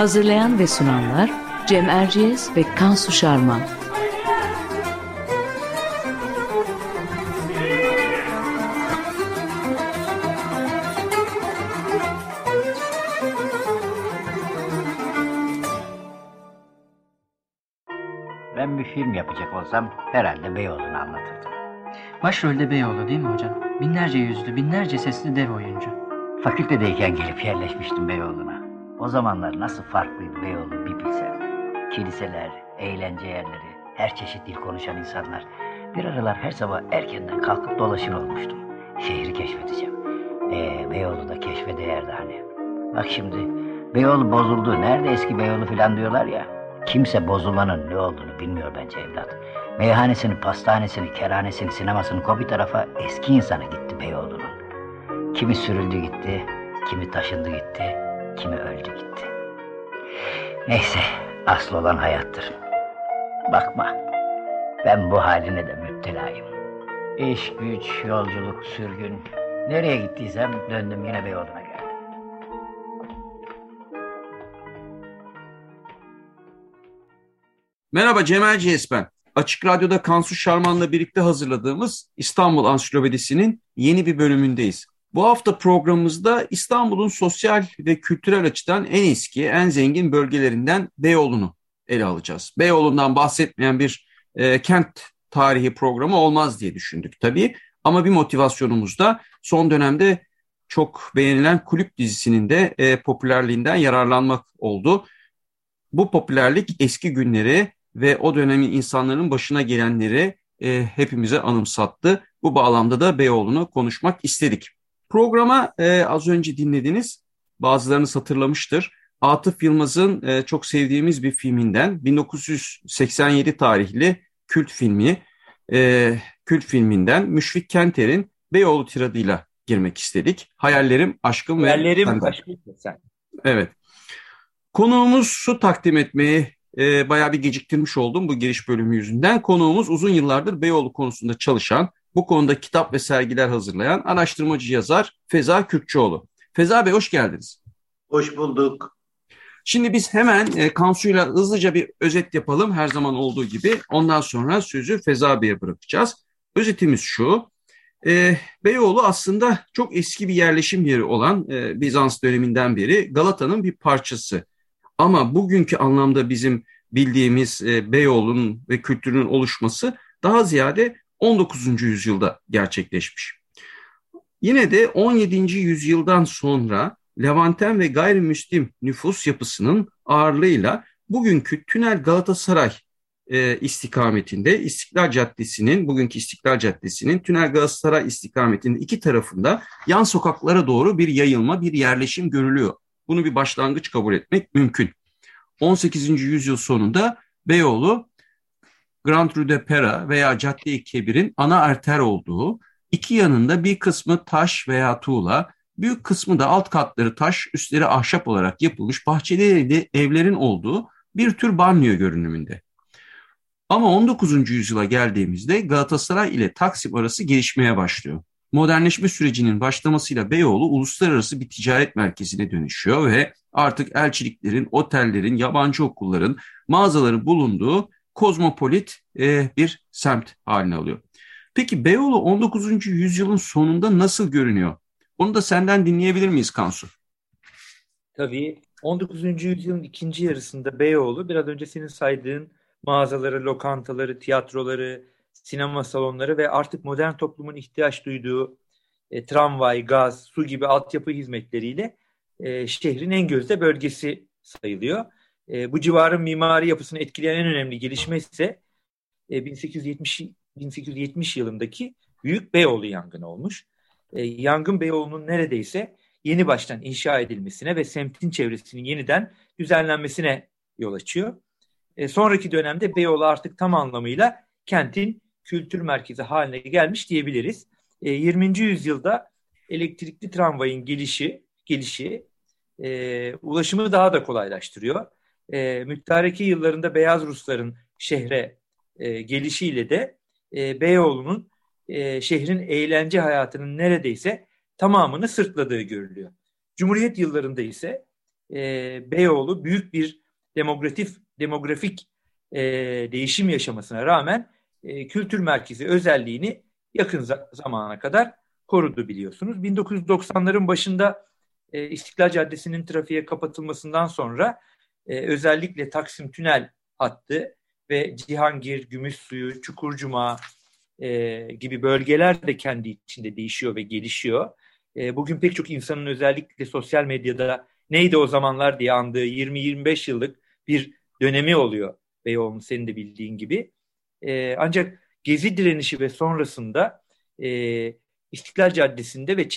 Hazırlayan ve sunanlar Cem Erciyes ve Kansu Şarman. Ben bir film yapacak olsam herhalde Beyoğlu'nu anlatırdım. Başrolde Beyoğlu değil mi hocam? Binlerce yüzlü, binlerce sesli dev oyuncu. Fakültedeyken gelip yerleşmiştim Beyoğlu'na. O zamanlar nasıl farklıydı Beyoğlu bir bilsem. Kiliseler, eğlence yerleri, her çeşit dil konuşan insanlar. Bir aralar her sabah erkenden kalkıp dolaşır olmuştum. Şehri keşfedeceğim. Ee, Beyoğlu da keşfe değerdi hani. Bak şimdi Beyoğlu bozuldu. Nerede eski Beyoğlu falan diyorlar ya. Kimse bozulanın ne olduğunu bilmiyor bence evlat. Meyhanesini, pastanesini, kerhanesini, sinemasını koy tarafa eski insanı gitti Beyoğlu'nun. Kimi sürüldü gitti, kimi taşındı gitti, kimi öldü gitti. Neyse, asıl olan hayattır. Bakma, ben bu haline de müptelayım. İş, güç, yolculuk, sürgün. Nereye gittiysem döndüm yine Beyoğlu'na geldim. Merhaba Cemal Ciyes ben. Açık Radyo'da Kansu Şarman'la birlikte hazırladığımız İstanbul Ansiklopedisi'nin yeni bir bölümündeyiz. Bu hafta programımızda İstanbul'un sosyal ve kültürel açıdan en eski, en zengin bölgelerinden Beyoğlu'nu ele alacağız. Beyoğlu'ndan bahsetmeyen bir e, kent tarihi programı olmaz diye düşündük tabii. Ama bir motivasyonumuz da son dönemde çok beğenilen kulüp dizisinin de e, popülerliğinden yararlanmak oldu. Bu popülerlik eski günleri ve o dönemin insanların başına gelenleri e, hepimize anımsattı. Bu bağlamda da Beyoğlu'nu konuşmak istedik. Programa e, az önce dinlediniz, bazılarınız hatırlamıştır. Atıf Yılmaz'ın e, çok sevdiğimiz bir filminden 1987 tarihli kült filmi, e, kült filminden Müşfik Kenter'in Beyoğlu tiradıyla girmek istedik. Hayallerim, aşkım Hayallerim, ve aşkım ve sen. Evet. Konuğumuz şu takdim etmeyi e, bayağı bir geciktirmiş oldum bu giriş bölümü yüzünden. Konuğumuz uzun yıllardır Beyoğlu konusunda çalışan, bu konuda kitap ve sergiler hazırlayan araştırmacı yazar Feza Kürkçoğlu. Feza Bey hoş geldiniz. Hoş bulduk. Şimdi biz hemen e, Kansu'yla hızlıca bir özet yapalım her zaman olduğu gibi. Ondan sonra sözü Feza Bey'e bırakacağız. Özetimiz şu. E, Beyoğlu aslında çok eski bir yerleşim yeri olan e, Bizans döneminden beri Galata'nın bir parçası. Ama bugünkü anlamda bizim bildiğimiz e, Beyoğlu'nun ve kültürünün oluşması daha ziyade 19. yüzyılda gerçekleşmiş. Yine de 17. yüzyıldan sonra Levanten ve gayrimüslim nüfus yapısının ağırlığıyla bugünkü Tünel Galatasaray e, istikametinde İstiklal Caddesi'nin, bugünkü İstiklal Caddesi'nin Tünel Galatasaray istikametinde iki tarafında yan sokaklara doğru bir yayılma, bir yerleşim görülüyor. Bunu bir başlangıç kabul etmek mümkün. 18. yüzyıl sonunda Beyoğlu Grand Rue de Pera veya Cadde-i Kebir'in ana arter olduğu, iki yanında bir kısmı taş veya tuğla, büyük kısmı da alt katları taş, üstleri ahşap olarak yapılmış bahçeli evlerin olduğu bir tür banliyö görünümünde. Ama 19. yüzyıla geldiğimizde Galatasaray ile Taksim arası gelişmeye başlıyor. Modernleşme sürecinin başlamasıyla Beyoğlu uluslararası bir ticaret merkezine dönüşüyor ve artık elçiliklerin, otellerin, yabancı okulların, mağazaların bulunduğu kozmopolit e, bir semt haline alıyor. Peki Beyoğlu 19. yüzyılın sonunda nasıl görünüyor? Onu da senden dinleyebilir miyiz Kansu? Tabii 19. yüzyılın ikinci yarısında Beyoğlu biraz önce senin saydığın mağazaları, lokantaları, tiyatroları, sinema salonları ve artık modern toplumun ihtiyaç duyduğu e, tramvay, gaz, su gibi altyapı hizmetleriyle e, şehrin en gözde bölgesi sayılıyor. E, bu civarın mimari yapısını etkileyen en önemli gelişme ise e, 1870 1870 yılındaki Büyük Beyoğlu yangını olmuş. e, yangın Beyoğlu'nun neredeyse yeni baştan inşa edilmesine ve semtin çevresinin yeniden düzenlenmesine yol açıyor. E, sonraki dönemde Beyoğlu artık tam anlamıyla kentin kültür merkezi haline gelmiş diyebiliriz. E, 20. yüzyılda elektrikli tramvayın gelişi, gelişi e, ulaşımı daha da kolaylaştırıyor. E, müttareki yıllarında Beyaz Rusların şehre e, gelişiyle de e, Beyoğlu'nun e, şehrin eğlence hayatının neredeyse tamamını sırtladığı görülüyor. Cumhuriyet yıllarında ise e, Beyoğlu büyük bir demografik demografik e, değişim yaşamasına rağmen e, kültür merkezi özelliğini yakın za- zamana kadar korudu biliyorsunuz. 1990'ların başında e, İstiklal Caddesi'nin trafiğe kapatılmasından sonra e, özellikle Taksim Tünel hattı ve Cihangir, Gümüşsuyu, Çukurcuma e, gibi bölgeler de kendi içinde değişiyor ve gelişiyor. E, bugün pek çok insanın özellikle sosyal medyada neydi o zamanlar diye andığı 20-25 yıllık bir dönemi oluyor Beyoğlu'nun senin de bildiğin gibi. E, ancak Gezi direnişi ve sonrasında e, İstiklal Caddesi'nde ve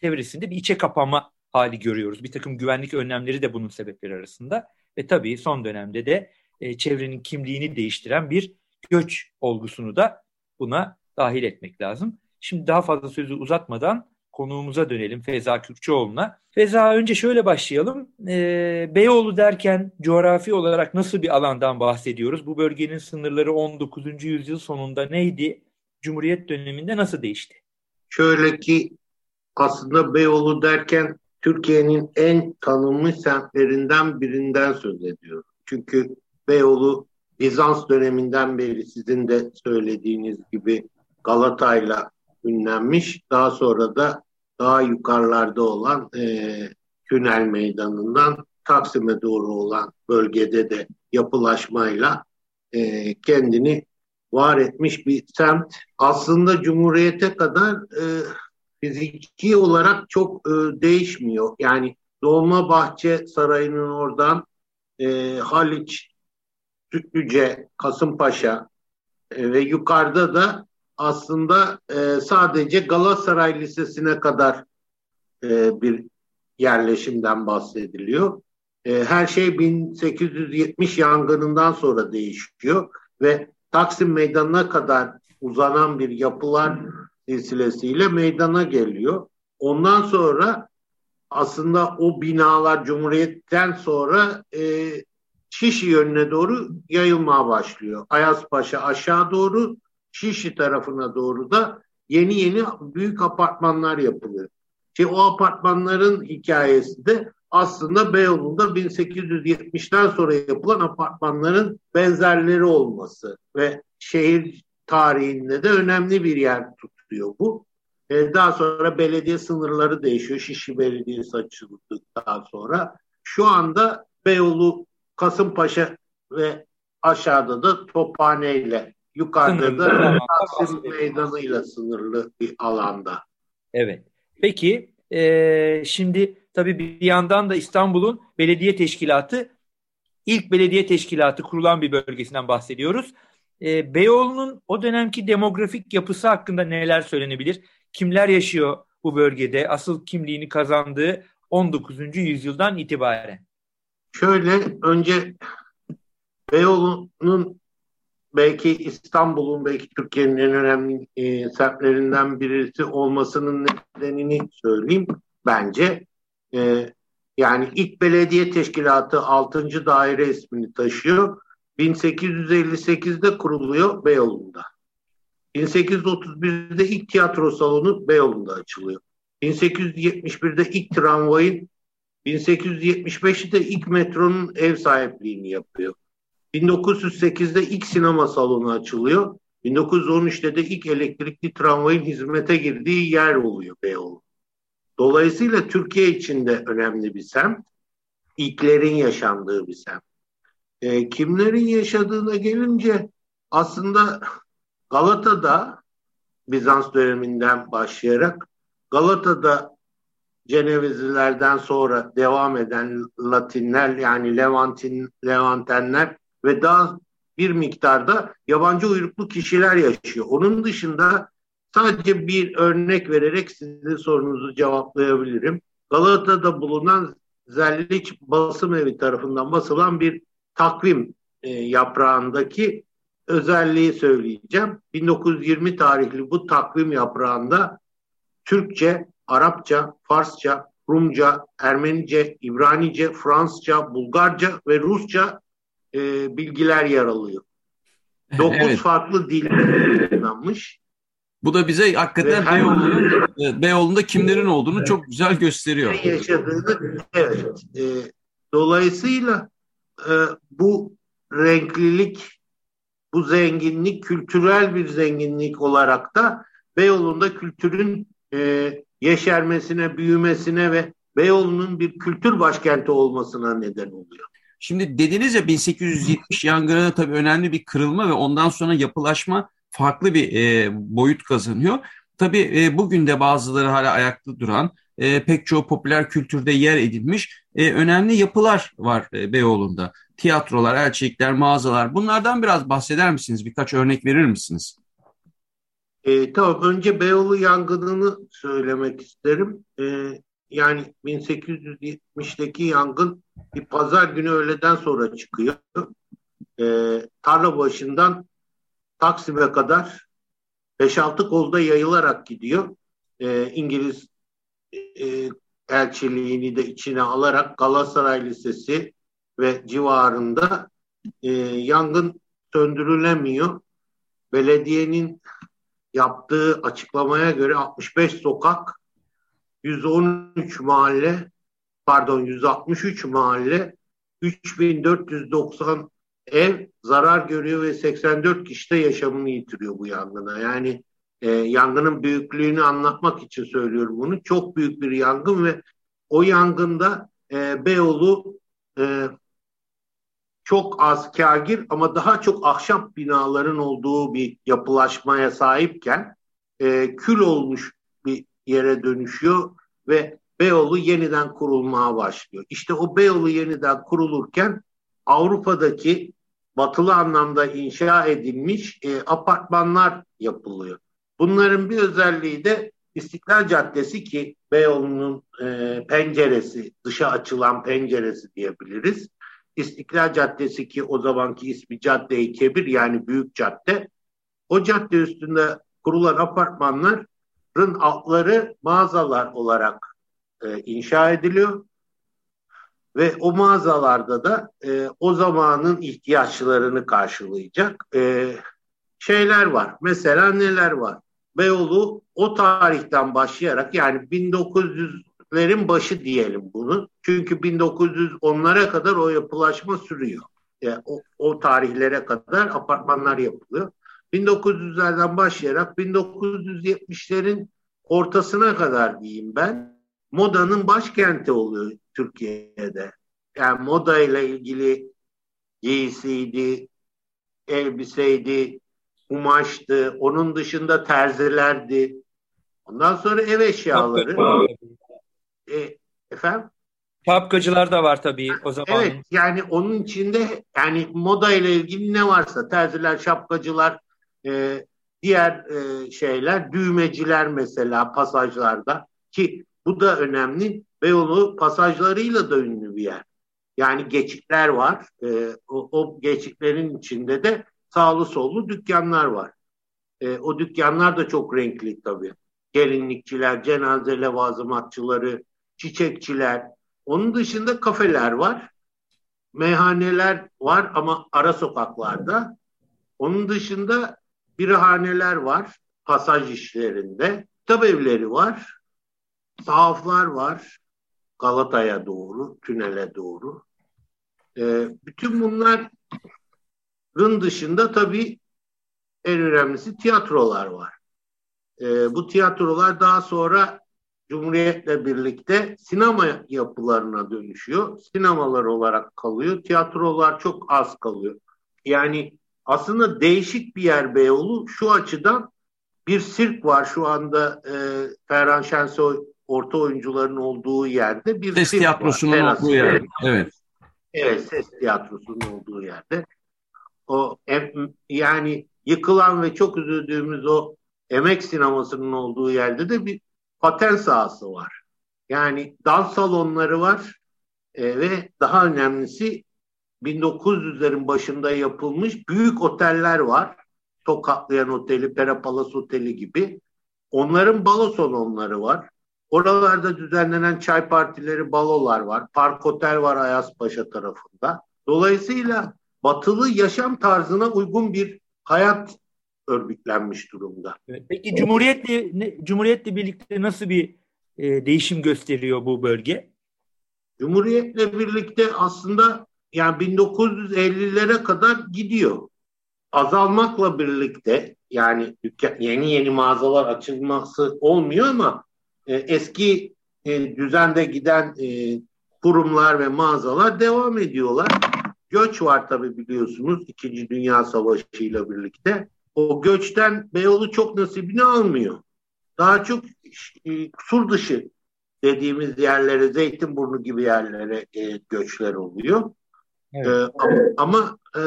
çevresinde bir içe kapanma hali görüyoruz. Bir takım güvenlik önlemleri de bunun sebepleri arasında. Ve tabii son dönemde de e, çevrenin kimliğini değiştiren bir göç olgusunu da buna dahil etmek lazım. Şimdi daha fazla sözü uzatmadan konuğumuza dönelim Feza Kürkçüoğlu'na. Feza önce şöyle başlayalım. Ee, Beyoğlu derken coğrafi olarak nasıl bir alandan bahsediyoruz? Bu bölgenin sınırları 19. yüzyıl sonunda neydi? Cumhuriyet döneminde nasıl değişti? Şöyle ki aslında Beyoğlu derken Türkiye'nin en tanınmış semtlerinden birinden söz ediyoruz. Çünkü Beyoğlu Bizans döneminden beri sizin de söylediğiniz gibi Galata'yla ünlenmiş. Daha sonra da daha yukarılarda olan e, Tünel Meydanı'ndan Taksim'e doğru olan bölgede de yapılaşmayla e, kendini var etmiş bir semt. Aslında Cumhuriyet'e kadar e, fiziki olarak çok e, değişmiyor. Yani Dolmabahçe Sarayı'nın oradan e, Haliç, Sütlüce, Kasımpaşa e, ve yukarıda da aslında e, sadece Galatasaray Lisesi'ne kadar e, bir yerleşimden bahsediliyor. E, her şey 1870 yangınından sonra değişiyor ve Taksim Meydanı'na kadar uzanan bir yapılar silsilesiyle meydana geliyor. Ondan sonra aslında o binalar Cumhuriyet'ten sonra e, Şişli yönüne doğru yayılmaya başlıyor. Ayazpaşa aşağı doğru, Şişli tarafına doğru da yeni yeni büyük apartmanlar yapılıyor. Şey, o apartmanların hikayesi de aslında Beyoğlu'nda 1870'ten sonra yapılan apartmanların benzerleri olması ve şehir tarihinde de önemli bir yer tutuyor bu. Ee, daha sonra belediye sınırları değişiyor. Şişli Belediyesi açıldıktan sonra. Şu anda Beyoğlu, Kasımpaşa ve aşağıda da Tophane ile yukarıda sınırlı, da Taksim Meydanı ile sınırlı bir alanda. Evet. Peki e, şimdi tabii bir yandan da İstanbul'un belediye teşkilatı ilk belediye teşkilatı kurulan bir bölgesinden bahsediyoruz. E, Beyoğlu'nun o dönemki demografik yapısı hakkında neler söylenebilir? Kimler yaşıyor bu bölgede? Asıl kimliğini kazandığı 19. yüzyıldan itibaren. Şöyle önce Beyoğlu'nun belki İstanbul'un belki Türkiye'nin en önemli e, semtlerinden birisi olmasının nedenini söyleyeyim bence. E, yani ilk belediye teşkilatı 6. daire ismini taşıyor. 1858'de kuruluyor Beyoğlu'nda. 1831'de ilk tiyatro salonu Beyoğlu'nda açılıyor. 1871'de ilk tramvayın 1875'te ilk metronun ev sahipliğini yapıyor. 1908'de ilk sinema salonu açılıyor. 1913'te de ilk elektrikli tramvayın hizmete girdiği yer oluyor Beyoğlu. Dolayısıyla Türkiye için de önemli bir semt. İlklerin yaşandığı bir semt. E, kimlerin yaşadığına gelince aslında Galata'da Bizans döneminden başlayarak Galata'da Cenevizlilerden sonra devam eden Latinler yani Levantin, Levantenler ve daha bir miktarda yabancı uyruklu kişiler yaşıyor. Onun dışında sadece bir örnek vererek sizin sorunuzu cevaplayabilirim. Galata'da bulunan Zelliç Basım Evi tarafından basılan bir takvim e, yaprağındaki özelliği söyleyeceğim. 1920 tarihli bu takvim yaprağında Türkçe, Arapça, Farsça, Rumca, Ermenice, İbranice, Fransızca, Bulgarca ve Rusça e, bilgiler yer alıyor. Dokuz evet. farklı dil kullanılmış. Bu da bize hakikaten Beyoğlu'nun, Beyoğlu'nda kimlerin olduğunu çok güzel gösteriyor. Yaşadığını, evet. E, dolayısıyla e, bu renklilik, bu zenginlik kültürel bir zenginlik olarak da Beyoğlu'nda kültürün e, yeşermesine, büyümesine ve Beyoğlu'nun bir kültür başkenti olmasına neden oluyor. Şimdi dediniz ya 1870 yangını tabii önemli bir kırılma ve ondan sonra yapılaşma farklı bir e, boyut kazanıyor. Tabii e, bugün de bazıları hala ayakta duran, e, pek çoğu popüler kültürde yer edilmiş e, önemli yapılar var e, Beyoğlu'nda. Tiyatrolar, elçilikler, mağazalar. Bunlardan biraz bahseder misiniz? Birkaç örnek verir misiniz? E, tamam, önce Beyoğlu yangınını söylemek isterim. E, yani 1870'deki yangın bir pazar günü öğleden sonra çıkıyor. E, tarla başından Taksim'e kadar 5-6 kolda yayılarak gidiyor. E, İngiliz e, elçiliğini de içine alarak Galatasaray Lisesi ve civarında e, yangın söndürülemiyor. Belediyenin yaptığı açıklamaya göre 65 sokak, 113 mahalle, pardon 163 mahalle, 3490 ev zarar görüyor ve 84 kişi de yaşamını yitiriyor bu yangına. Yani e, yangının büyüklüğünü anlatmak için söylüyorum bunu. Çok büyük bir yangın ve o yangında e, Beyoğlu e, çok az kagir ama daha çok ahşap binaların olduğu bir yapılaşmaya sahipken e, kül olmuş bir yere dönüşüyor ve Beyoğlu yeniden kurulmaya başlıyor. İşte o Beyoğlu yeniden kurulurken Avrupa'daki batılı anlamda inşa edilmiş e, apartmanlar yapılıyor. Bunların bir özelliği de İstiklal Caddesi ki Beyoğlu'nun e, penceresi, dışa açılan penceresi diyebiliriz. İstiklal Caddesi ki o zamanki ismi Cadde-i Kebir yani Büyük Cadde. O cadde üstünde kurulan apartmanların altları mağazalar olarak e, inşa ediliyor. Ve o mağazalarda da e, o zamanın ihtiyaçlarını karşılayacak e, şeyler var. Mesela neler var? Beyoğlu o tarihten başlayarak yani 1900'lerin başı diyelim bunu. Çünkü 1910'lara kadar o yapılaşma sürüyor. Yani o, o tarihlere kadar apartmanlar yapılıyor. 1900'lerden başlayarak 1970'lerin ortasına kadar diyeyim ben modanın başkenti oluyor Türkiye'de. Yani moda ile ilgili giysiydi, elbiseydi, kumaştı, onun dışında terzilerdi. Ondan sonra ev eşyaları. E, efendim? Şapkacılar da var tabii o zaman. Evet yani onun içinde yani moda ile ilgili ne varsa terziler, şapkacılar, e, diğer e, şeyler, düğmeciler mesela pasajlarda ki bu da önemli. Beyoğlu pasajlarıyla da ünlü bir yer. Yani geçikler var. E, o, o geçiklerin içinde de sağlı sollu dükkanlar var. E, o dükkanlar da çok renkli tabii. Gelinlikçiler, cenaze levazımatçıları, çiçekçiler. Onun dışında kafeler var. Meyhaneler var ama ara sokaklarda. Onun dışında birahaneler var pasaj işlerinde. Kitap evleri var. Sahaflar var. Galata'ya doğru, tünele doğru. E, bütün bunların dışında tabii en önemlisi tiyatrolar var. E, bu tiyatrolar daha sonra Cumhuriyet'le birlikte sinema yapılarına dönüşüyor. Sinemalar olarak kalıyor. Tiyatrolar çok az kalıyor. Yani aslında değişik bir yer Beyoğlu. Şu açıdan bir sirk var şu anda e, Ferhan Şensoy orta oyuncuların olduğu yerde bir ses tiyatrosunun var. olduğu yer. Evet. Evet, ses tiyatrosunun olduğu yerde. O yani yıkılan ve çok üzüldüğümüz o emek sinemasının olduğu yerde de bir paten sahası var. Yani dans salonları var e, ve daha önemlisi 1900'lerin başında yapılmış büyük oteller var. Tokatlayan Oteli, Perapalas Oteli gibi. Onların balo salonları var. Oralarda düzenlenen çay partileri, balolar var. Park Otel var Ayazpaşa tarafında. Dolayısıyla batılı yaşam tarzına uygun bir hayat örgütlenmiş durumda. Peki Cumhuriyet'le Cumhuriyet'le birlikte nasıl bir e, değişim gösteriyor bu bölge? Cumhuriyet'le birlikte aslında yani 1950'lere kadar gidiyor. Azalmakla birlikte yani yeni yeni mağazalar açılması olmuyor ama e, eski e, düzende giden e, kurumlar ve mağazalar devam ediyorlar. Göç var tabii biliyorsunuz İkinci Dünya Savaşı ile birlikte. O göçten Beyoğlu çok nasibini almıyor. Daha çok e, sur dışı dediğimiz yerlere, Zeytinburnu gibi yerlere e, göçler oluyor. Evet. E, ama, ama e,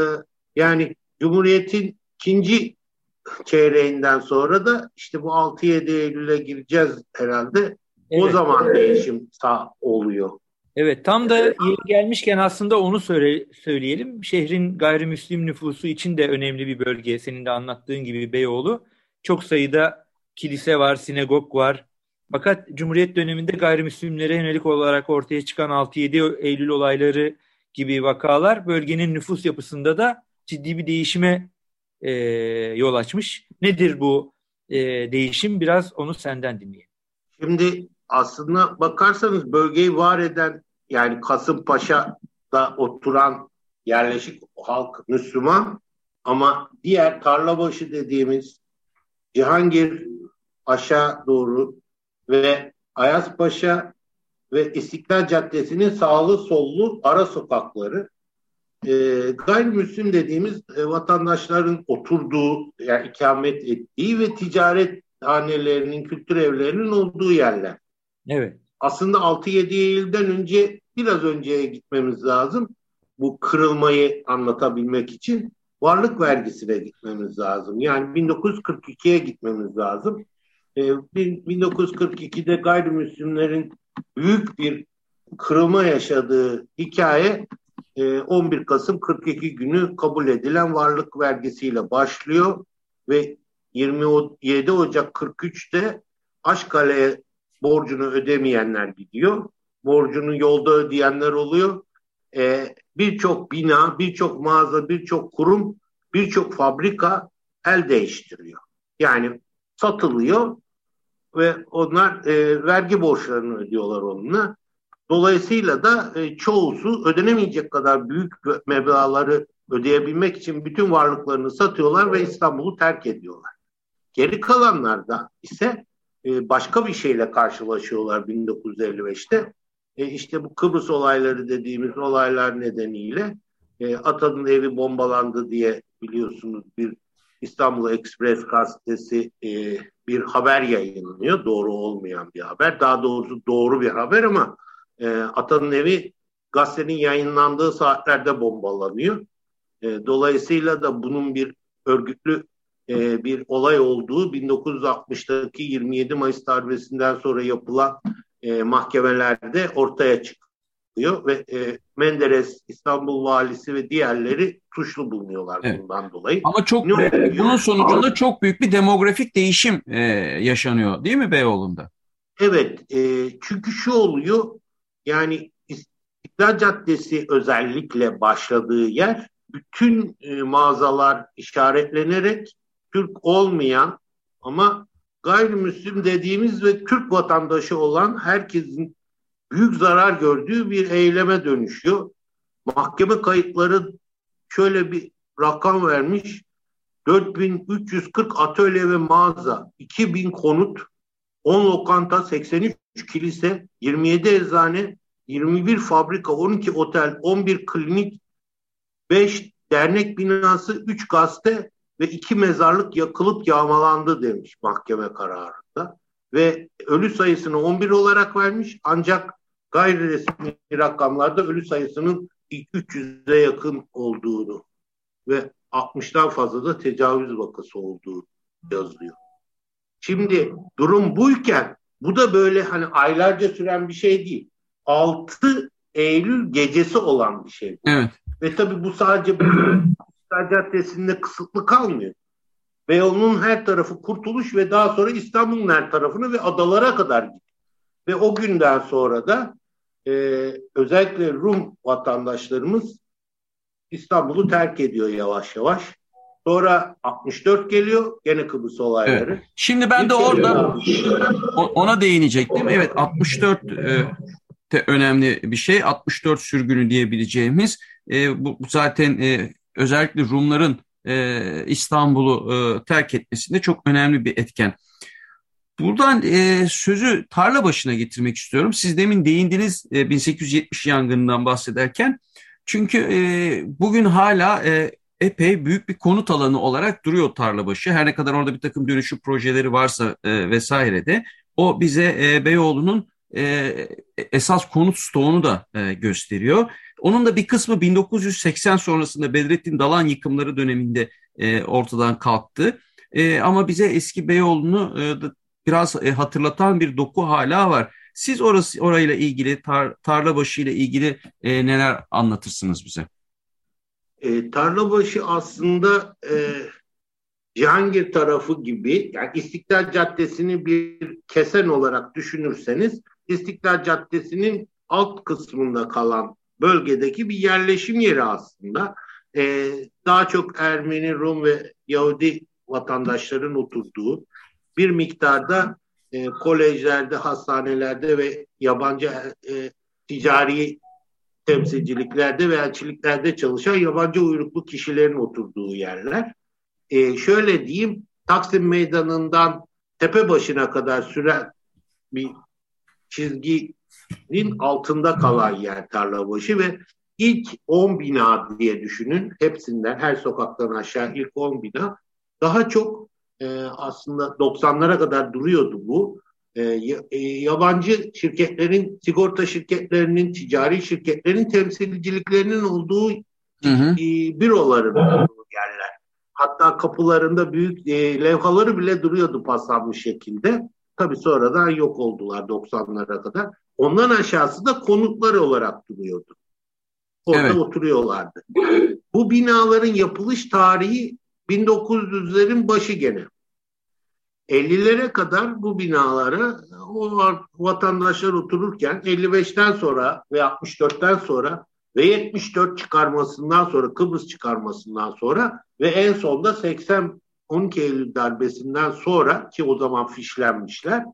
yani Cumhuriyet'in ikinci çeyreğinden sonra da işte bu 6-7 Eylül'e gireceğiz herhalde. Evet. O zaman değişim sağ oluyor. Evet tam da yeri gelmişken aslında onu söyle, söyleyelim. Şehrin gayrimüslim nüfusu için de önemli bir bölge. Senin de anlattığın gibi Beyoğlu. Çok sayıda kilise var, sinagog var. Fakat Cumhuriyet döneminde gayrimüslimlere yönelik olarak ortaya çıkan 6-7 Eylül olayları gibi vakalar bölgenin nüfus yapısında da ciddi bir değişime e, yol açmış. Nedir bu e, değişim? Biraz onu senden dinleyelim. Şimdi aslında bakarsanız bölgeyi var eden yani Kasımpaşa'da oturan yerleşik halk Müslüman ama diğer Tarlabaşı dediğimiz Cihangir aşağı doğru ve Ayazpaşa ve İstiklal Caddesi'nin sağlı sollu ara sokakları e, gayrimüslim dediğimiz e, vatandaşların oturduğu, yani ikamet ettiği ve ticaret hanelerinin, kültür evlerinin olduğu yerler. Evet. Aslında 6-7 Eylül'den önce biraz önceye gitmemiz lazım. Bu kırılmayı anlatabilmek için varlık vergisine gitmemiz lazım. Yani 1942'ye gitmemiz lazım. Ee, 1942'de gayrimüslimlerin büyük bir kırılma yaşadığı hikaye 11 e, Kasım 42 günü kabul edilen varlık vergisiyle başlıyor ve 27 Ocak 43'te Aşkale'ye borcunu ödemeyenler gidiyor. Borcunu yolda ödeyenler oluyor. Ee, birçok bina, birçok mağaza, birçok kurum, birçok fabrika el değiştiriyor. Yani satılıyor ve onlar e, vergi borçlarını ödüyorlar onunla. Dolayısıyla da e, çoğusu ödenemeyecek kadar büyük meblağları ödeyebilmek için bütün varlıklarını satıyorlar ve İstanbul'u terk ediyorlar. Geri kalanlar da ise e, başka bir şeyle karşılaşıyorlar 1955'te. E, işte bu Kıbrıs olayları dediğimiz olaylar nedeniyle e, Atan'ın evi bombalandı diye biliyorsunuz bir İstanbul Express gazetesi e, bir haber yayınlıyor. Doğru olmayan bir haber. Daha doğrusu doğru bir haber ama e, Atan'ın evi gazetenin yayınlandığı saatlerde bombalanıyor. E, dolayısıyla da bunun bir örgütlü e, bir olay olduğu 1960'daki 27 Mayıs darbesinden sonra yapılan e, mahkemelerde ortaya çıkıyor ve e, Menderes, İstanbul valisi ve diğerleri suçlu bulunuyorlar evet. bundan dolayı. Ama çok ne bunun sonucunda çok büyük bir demografik değişim e, yaşanıyor değil mi Beyoğlu'nda? Evet, e, çünkü şu oluyor yani İstiklal Caddesi özellikle başladığı yer bütün e, mağazalar işaretlenerek Türk olmayan ama gayrimüslim dediğimiz ve Türk vatandaşı olan herkesin büyük zarar gördüğü bir eyleme dönüşüyor. Mahkeme kayıtları şöyle bir rakam vermiş. 4340 atölye ve mağaza, 2000 konut, 10 lokanta, 83 kilise, 27 eczane, 21 fabrika, 12 otel, 11 klinik, 5 dernek binası, 3 gazete ve iki mezarlık yakılıp yağmalandı demiş mahkeme kararında. Ve ölü sayısını 11 olarak vermiş ancak gayri resmi rakamlarda ölü sayısının 300'e yakın olduğunu ve 60'tan fazla da tecavüz vakası olduğu yazıyor. Şimdi durum buyken bu da böyle hani aylarca süren bir şey değil. 6 Eylül gecesi olan bir şey. Evet. Ve tabii bu sadece bu Caddesi'nde kısıtlı kalmıyor. Beyoğlu'nun her tarafı kurtuluş ve daha sonra İstanbul'un her tarafını ve adalara kadar gidiyor. Ve o günden sonra da e, özellikle Rum vatandaşlarımız İstanbul'u terk ediyor yavaş yavaş. Sonra 64 geliyor gene Kıbrıs olayları. Evet. Şimdi ben de orada ona değinecektim. Evet 64 e, de önemli bir şey. 64 sürgünü diyebileceğimiz e, bu zaten e, özellikle Rumların e, İstanbul'u e, terk etmesinde çok önemli bir etken. Buradan e, sözü tarla başına getirmek istiyorum. Siz demin değindiniz e, 1870 yangından bahsederken. Çünkü e, bugün hala e, epey büyük bir konut alanı olarak duruyor Tarlabaşı. Her ne kadar orada bir takım dönüşüm projeleri varsa e, vesaire de o bize e, Beyoğlu'nun e, esas konut stoğunu da e, gösteriyor. Onun da bir kısmı 1980 sonrasında Bedrettin Dalan yıkımları döneminde e, ortadan kalktı. E, ama bize eski Beyoğlu'nu e, biraz e, hatırlatan bir doku hala var. Siz orası orayla ilgili tar, Tarlabaşı ile ilgili e, neler anlatırsınız bize? E, Tarlabaşı aslında e, Cihangir tarafı gibi yani İstiklal Caddesi'ni bir kesen olarak düşünürseniz İstiklal Caddesi'nin alt kısmında kalan bölgedeki bir yerleşim yeri aslında. E, daha çok Ermeni, Rum ve Yahudi vatandaşların oturduğu bir miktarda e, kolejlerde, hastanelerde ve yabancı e, ticari temsilciliklerde ve elçiliklerde çalışan yabancı uyruklu kişilerin oturduğu yerler. E, şöyle diyeyim, Taksim Meydanı'ndan tepe başına kadar süren bir çizginin altında kalan yer Tarlabaşı ve ilk 10 bina diye düşünün. Hepsinden her sokaktan aşağı ilk 10 bina daha çok e, aslında 90'lara kadar duruyordu bu. E, e, yabancı şirketlerin, sigorta şirketlerinin, ticari şirketlerin temsilciliklerinin olduğu hı hı. E, büroların olduğu yerler. Hatta kapılarında büyük e, levhaları bile duruyordu paslanmış şekilde. Tabii sonradan yok oldular 90'lara kadar. Ondan aşağısı da konutlar olarak duruyordu. Orada evet. oturuyorlardı. Bu binaların yapılış tarihi 1900'lerin başı gene. 50'lere kadar bu binalara o vatandaşlar otururken 55'ten sonra ve 64'ten sonra ve 74 çıkarmasından sonra Kıbrıs çıkarmasından sonra ve en sonda 80 12 Eylül darbesinden sonra ki o zaman fişlenmişler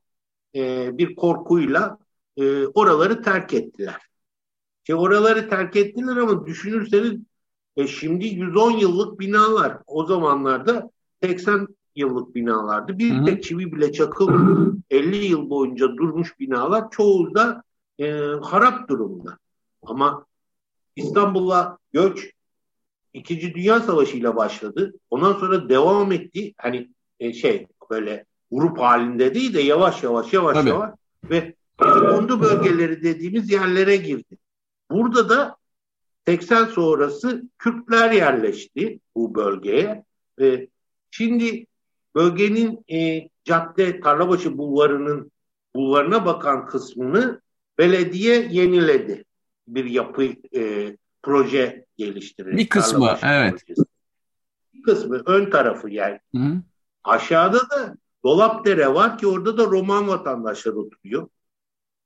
e, bir korkuyla e, oraları terk ettiler. Ki oraları terk ettiler ama düşünürseniz e, şimdi 110 yıllık binalar o zamanlarda 80 yıllık binalardı. Bir tek çivi bile çakılmadı. 50 yıl boyunca durmuş binalar çoğu da e, harap durumda. Ama İstanbul'a göç İkinci Dünya Savaşı ile başladı. Ondan sonra devam etti. Hani e, şey böyle grup halinde değil de yavaş yavaş yavaş Tabii. yavaş ve kondu bölgeleri dediğimiz yerlere girdi. Burada da 80 sonrası Kürtler yerleşti bu bölgeye. Ve şimdi bölgenin e, cadde Tarlabaşı bulvarının bulvarına bakan kısmını belediye yeniledi. Bir yapı e, proje geliştirir. Bir kısmı evet. Projesi. Bir kısmı ön tarafı yani. -hı. Aşağıda da Dolapdere var ki orada da Roman vatandaşlar oturuyor.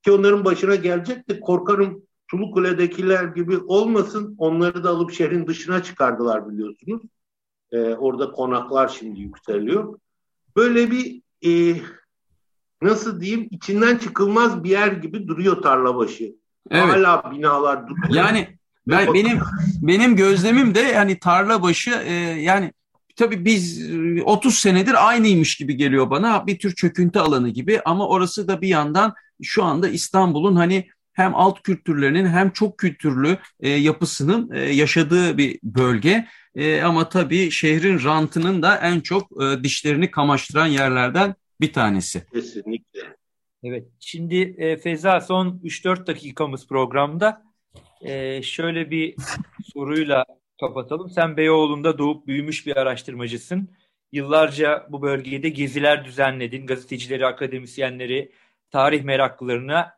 Ki onların başına gelecekti. Korkarım Çulukule'dekiler gibi olmasın. Onları da alıp şehrin dışına çıkardılar biliyorsunuz. Ee, orada konaklar şimdi yükseliyor. Böyle bir e, nasıl diyeyim içinden çıkılmaz bir yer gibi duruyor Tarlabaşı. Evet. Hala binalar duruyor. Yani ben benim benim gözlemim de yani tarla başı e, yani tabii biz 30 senedir aynıymış gibi geliyor bana. Bir tür çöküntü alanı gibi ama orası da bir yandan şu anda İstanbul'un hani hem alt kültürlerinin hem çok kültürlü e, yapısının e, yaşadığı bir bölge. E, ama tabii şehrin rantının da en çok e, dişlerini kamaştıran yerlerden bir tanesi. Kesinlikle. Evet, şimdi e, Feza son 3-4 dakikamız programda. E, şöyle bir soruyla kapatalım. Sen Beyoğlu'nda doğup büyümüş bir araştırmacısın. Yıllarca bu bölgede geziler düzenledin. Gazetecileri, akademisyenleri, tarih meraklılarına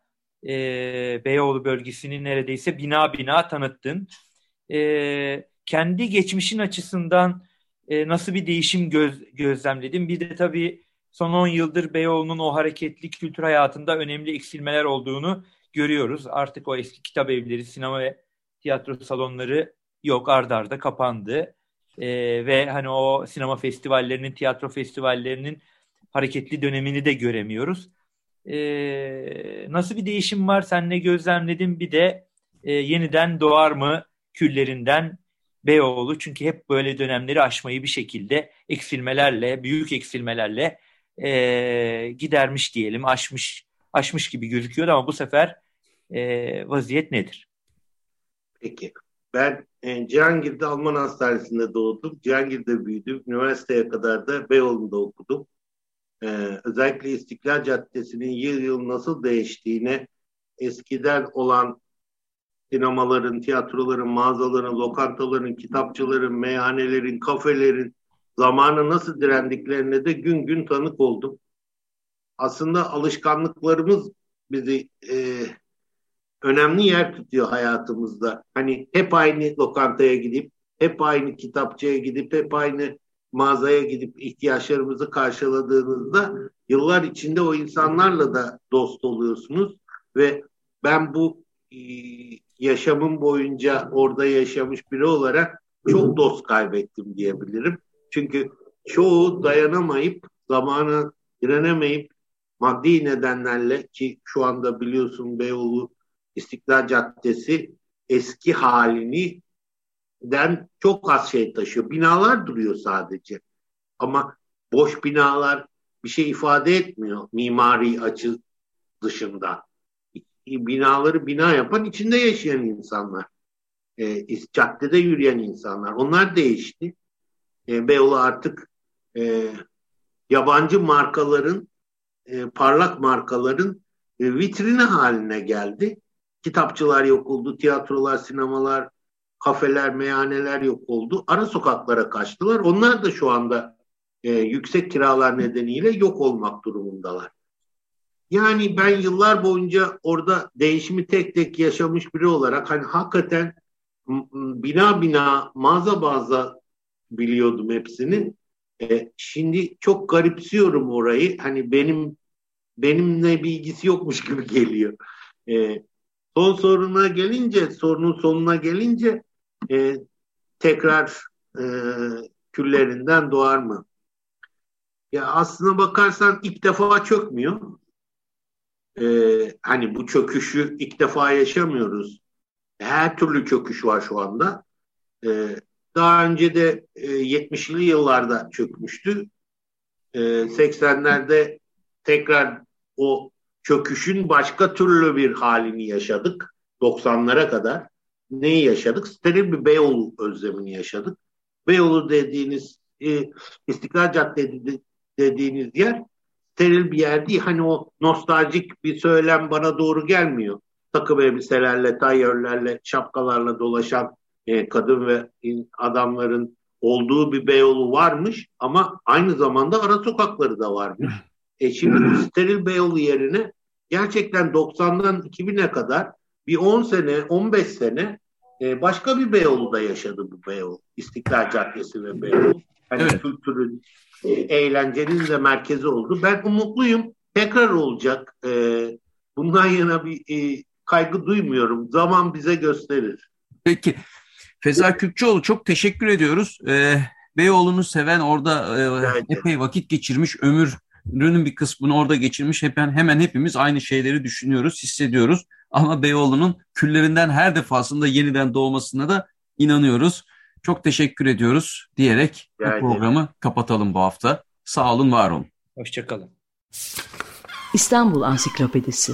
e, Beyoğlu bölgesini neredeyse bina bina tanıttın. E, kendi geçmişin açısından e, nasıl bir değişim göz, gözlemledin? Bir de tabii son 10 yıldır Beyoğlu'nun o hareketli kültür hayatında önemli eksilmeler olduğunu görüyoruz. Artık o eski kitap evleri, sinema ve tiyatro salonları yok ardarda arda kapandı. E, ve hani o sinema festivallerinin, tiyatro festivallerinin hareketli dönemini de göremiyoruz. E, nasıl bir değişim var? Sen ne gözlemledin? Bir de e, yeniden doğar mı küllerinden Beyoğlu? Çünkü hep böyle dönemleri aşmayı bir şekilde eksilmelerle, büyük eksilmelerle e, gidermiş diyelim, aşmış aşmış gibi gözüküyor ama bu sefer e, vaziyet nedir? Peki. Ben e, Cihangir'de Alman Hastanesi'nde doğdum. Cihangir'de büyüdüm. Üniversiteye kadar da Beyoğlu'nda okudum. E, özellikle İstiklal Caddesi'nin yıl yıl nasıl değiştiğine eskiden olan sinemaların, tiyatroların, mağazaların, lokantaların, kitapçıların, meyhanelerin, kafelerin zamanı nasıl direndiklerine de gün gün tanık oldum. Aslında alışkanlıklarımız bizi e, önemli yer tutuyor hayatımızda. Hani hep aynı lokantaya gidip, hep aynı kitapçıya gidip, hep aynı mağazaya gidip ihtiyaçlarımızı karşıladığınızda yıllar içinde o insanlarla da dost oluyorsunuz ve ben bu e, yaşamım boyunca orada yaşamış biri olarak çok dost kaybettim diyebilirim. Çünkü çoğu dayanamayıp zamanı direnemeyip maddi nedenlerle ki şu anda biliyorsun Beyoğlu İstiklal Caddesi eski halini den çok az şey taşıyor. Binalar duruyor sadece. Ama boş binalar bir şey ifade etmiyor mimari açı dışında. Binaları bina yapan içinde yaşayan insanlar. E, caddede yürüyen insanlar. Onlar değişti. E, Beyoğlu artık e, yabancı markaların, e, parlak markaların e, vitrini haline geldi. Kitapçılar yok oldu, tiyatrolar, sinemalar, kafeler, meyhaneler yok oldu. Ara sokaklara kaçtılar. Onlar da şu anda e, yüksek kiralar nedeniyle yok olmak durumundalar. Yani ben yıllar boyunca orada değişimi tek tek yaşamış biri olarak hani hakikaten bina bina mağaza mağaza biliyordum hepsini. E, şimdi çok garipsiyorum orayı. Hani benim benimle bir ilgisi yokmuş gibi geliyor. E, Son soruna gelince, sorunun sonuna gelince e, tekrar e, küllerinden doğar mı? Ya aslına bakarsan ilk defa çökmüyor. E, hani bu çöküşü ilk defa yaşamıyoruz. Her türlü çöküş var şu anda. E, daha önce de e, 70'li yıllarda çökmüştü. E, 80'lerde tekrar o çöküşün başka türlü bir halini yaşadık 90'lara kadar. Neyi yaşadık? Steril bir Beyoğlu özlemini yaşadık. Beyoğlu dediğiniz e, İstiklal Caddesi dediğiniz yer steril bir yer değil. Hani o nostaljik bir söylem bana doğru gelmiyor. Takım elbiselerle, tayyörlerle, şapkalarla dolaşan e, kadın ve adamların olduğu bir Beyoğlu varmış ama aynı zamanda ara sokakları da varmış. E şimdi steril Beyoğlu yerine gerçekten 90'dan 2000'e kadar bir 10 sene, 15 sene e, başka bir Beyoğlu'da yaşadı bu Beyoğlu. İstiklal Caddesi ve Beyoğlu. Hani evet. kültürün, e, eğlencenin de merkezi oldu. Ben umutluyum. Tekrar olacak. E, bundan yana bir e, kaygı duymuyorum. Zaman bize gösterir. Peki. Feza Kürkçoğlu çok teşekkür ediyoruz. Ee, Beyoğlu'nu seven orada e, epey vakit geçirmiş, ömür ömrünün bir kısmını orada geçirmiş. Hemen, hemen hepimiz aynı şeyleri düşünüyoruz, hissediyoruz. Ama Beyoğlu'nun küllerinden her defasında yeniden doğmasına da inanıyoruz. Çok teşekkür ediyoruz diyerek bu programı kapatalım bu hafta. Sağ olun, var olun. Hoşçakalın. İstanbul Ansiklopedisi